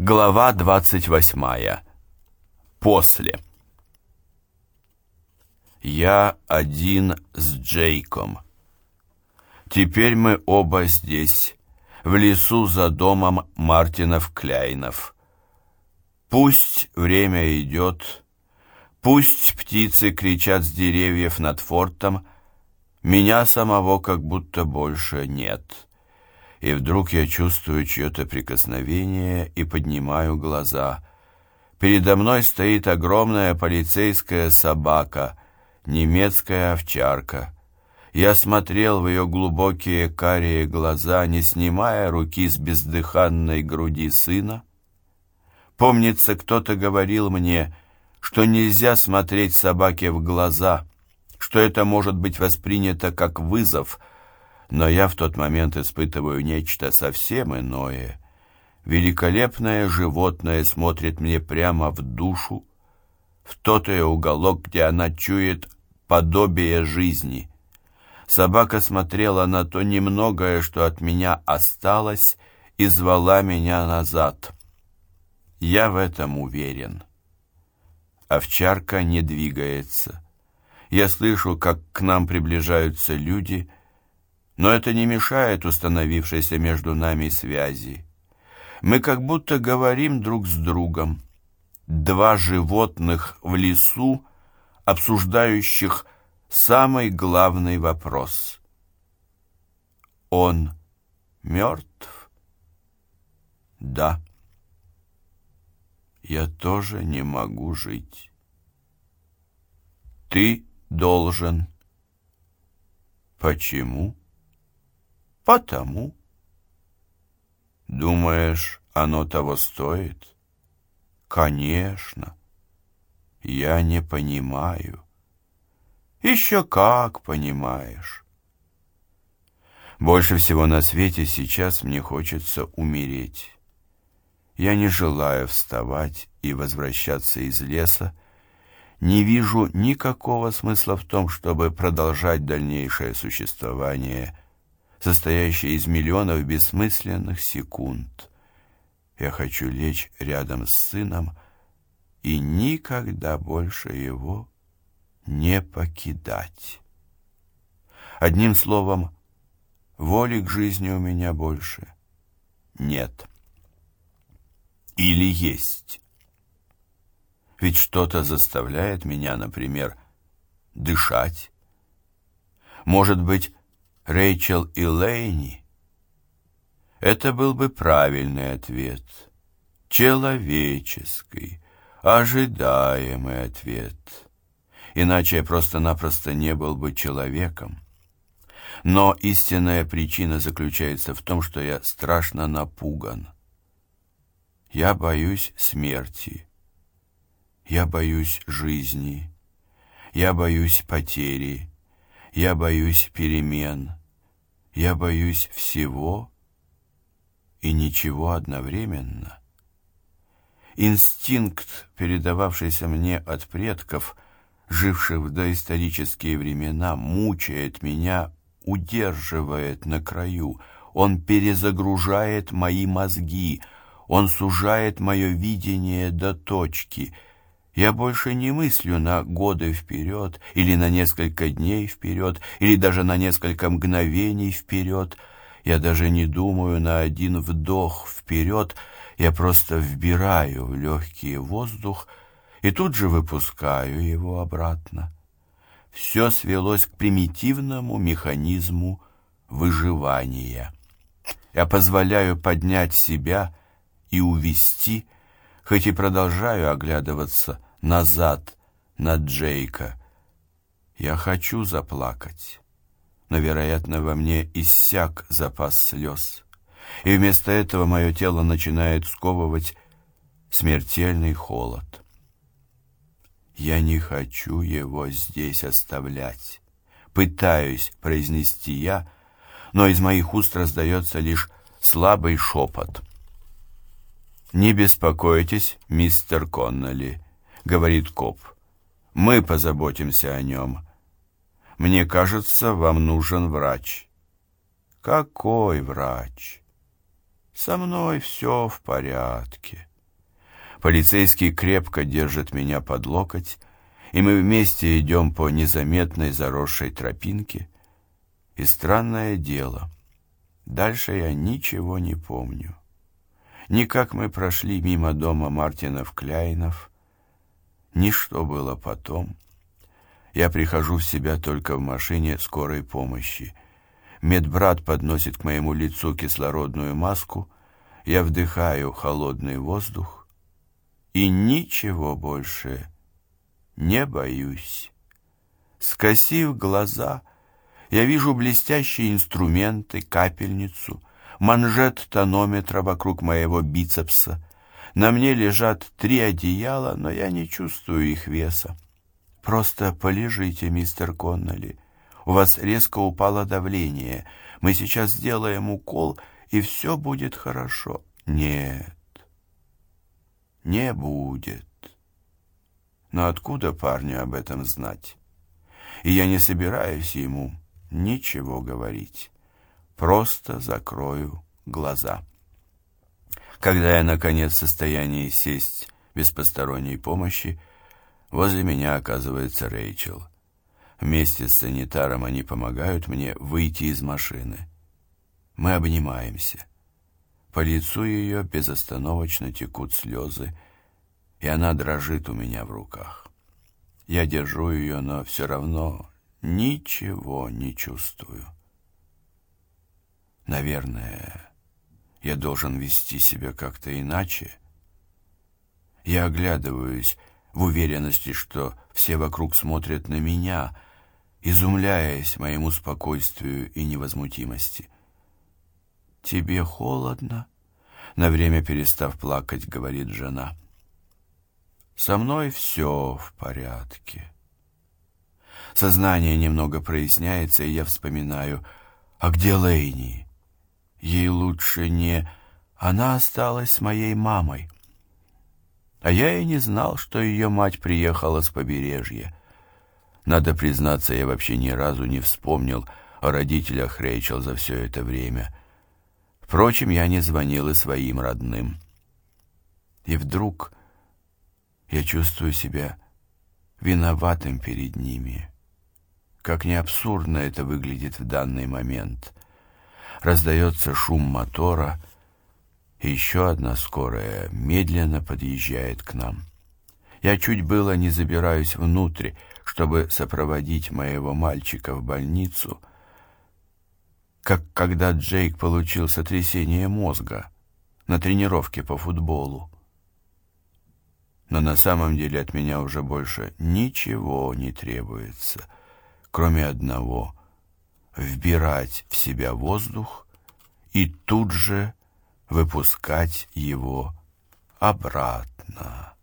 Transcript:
Глава 28. После. Я один с Джейком. Теперь мы оба здесь, в лесу за домом Мартинов-Кляйнов. Пусть время идет, пусть птицы кричат с деревьев над фортом, меня самого как будто больше нет и вдруг я чувствую чье-то прикосновение и поднимаю глаза. Передо мной стоит огромная полицейская собака, немецкая овчарка. Я смотрел в ее глубокие карие глаза, не снимая руки с бездыханной груди сына. Помнится, кто-то говорил мне, что нельзя смотреть собаке в глаза, что это может быть воспринято как вызов — но я в тот момент испытываю нечто совсем иное. Великолепное животное смотрит мне прямо в душу, в тот ее уголок, где она чует подобие жизни. Собака смотрела на то немногое, что от меня осталось, и звала меня назад. Я в этом уверен. Овчарка не двигается. Я слышу, как к нам приближаются люди — но это не мешает установившейся между нами связи. Мы как будто говорим друг с другом. Два животных в лесу, обсуждающих самый главный вопрос. Он мертв? Да. Я тоже не могу жить. Ты должен. Почему? Потому. Думаешь, оно того стоит? Конечно. Я не понимаю. Еще как понимаешь. Больше всего на свете сейчас мне хочется умереть. Я не желаю вставать и возвращаться из леса, не вижу никакого смысла в том, чтобы продолжать дальнейшее существование состоящая из миллионов бессмысленных секунд. Я хочу лечь рядом с сыном и никогда больше его не покидать. Одним словом, воли к жизни у меня больше нет. Или есть. Ведь что-то заставляет меня, например, дышать. Может быть, Рэйчел и Лейни? Это был бы правильный ответ. Человеческий, ожидаемый ответ. Иначе я просто-напросто не был бы человеком. Но истинная причина заключается в том, что я страшно напуган. Я боюсь смерти. Я боюсь жизни. Я боюсь потери. Я боюсь перемен. Я боюсь всего и ничего одновременно. Инстинкт, передававшийся мне от предков, живших в доисторические времена, мучает меня, удерживает на краю. Он перезагружает мои мозги, он сужает мое видение до точки — я больше не мыслю на годы вперед, или на несколько дней вперед, или даже на несколько мгновений вперед. Я даже не думаю на один вдох вперед, я просто вбираю в легкий воздух и тут же выпускаю его обратно. Все свелось к примитивному механизму выживания. Я позволяю поднять себя и увести, хоть и продолжаю оглядываться назад на Джейка. Я хочу заплакать, но, вероятно, во мне иссяк запас слез. И вместо этого мое тело начинает сковывать смертельный холод. Я не хочу его здесь оставлять. Пытаюсь произнести я, но из моих уст раздается лишь слабый шепот. «Не беспокойтесь, мистер Конноли», говорит коп. Мы позаботимся о нем. Мне кажется, вам нужен врач. Какой врач? Со мной все в порядке. Полицейский крепко держит меня под локоть, и мы вместе идем по незаметной заросшей тропинке. И странное дело, дальше я ничего не помню. Ни как мы прошли мимо дома Мартинов-Кляйнов, ни что было потом. Я прихожу в себя только в машине скорой помощи. Медбрат подносит к моему лицу кислородную маску, я вдыхаю холодный воздух и ничего больше не боюсь. Скосив глаза, я вижу блестящие инструменты, капельницу, манжет тонометра вокруг моего бицепса. На мне лежат три одеяла, но я не чувствую их веса. Просто полежите, мистер Конноли. У вас резко упало давление. Мы сейчас сделаем укол, и все будет хорошо. Нет, не будет. Но откуда парню об этом знать? И я не собираюсь ему ничего говорить. Просто закрою глаза. Когда я, наконец, в состоянии сесть без посторонней помощи, возле меня оказывается Рэйчел. Вместе с санитаром они помогают мне выйти из машины. Мы обнимаемся. По лицу ее безостановочно текут слезы, и она дрожит у меня в руках. Я держу ее, но все равно ничего не чувствую. Наверное, я должен вести себя как-то иначе. Я оглядываюсь в уверенности, что все вокруг смотрят на меня, изумляясь моему спокойствию и невозмутимости. «Тебе холодно?» На время перестав плакать, говорит жена. Со мной все в порядке. Сознание немного проясняется, и я вспоминаю, а где Лейни? Ей лучше не... Она осталась с моей мамой. А я и не знал, что ее мать приехала с побережья. Надо признаться, я вообще ни разу не вспомнил о родителях Рэйчел за все это время. Впрочем, я не звонил и своим родным. И вдруг я чувствую себя виноватым перед ними. Как не абсурдно это выглядит в данный момент. Раздается шум мотора, и еще одна скорая медленно подъезжает к нам. Я чуть было не забираюсь внутрь, чтобы сопроводить моего мальчика в больницу, как когда Джейк получил сотрясение мозга на тренировке по футболу но на самом деле от меня уже больше ничего не требуется, кроме одного — вбирать в себя воздух и тут же выпускать его обратно.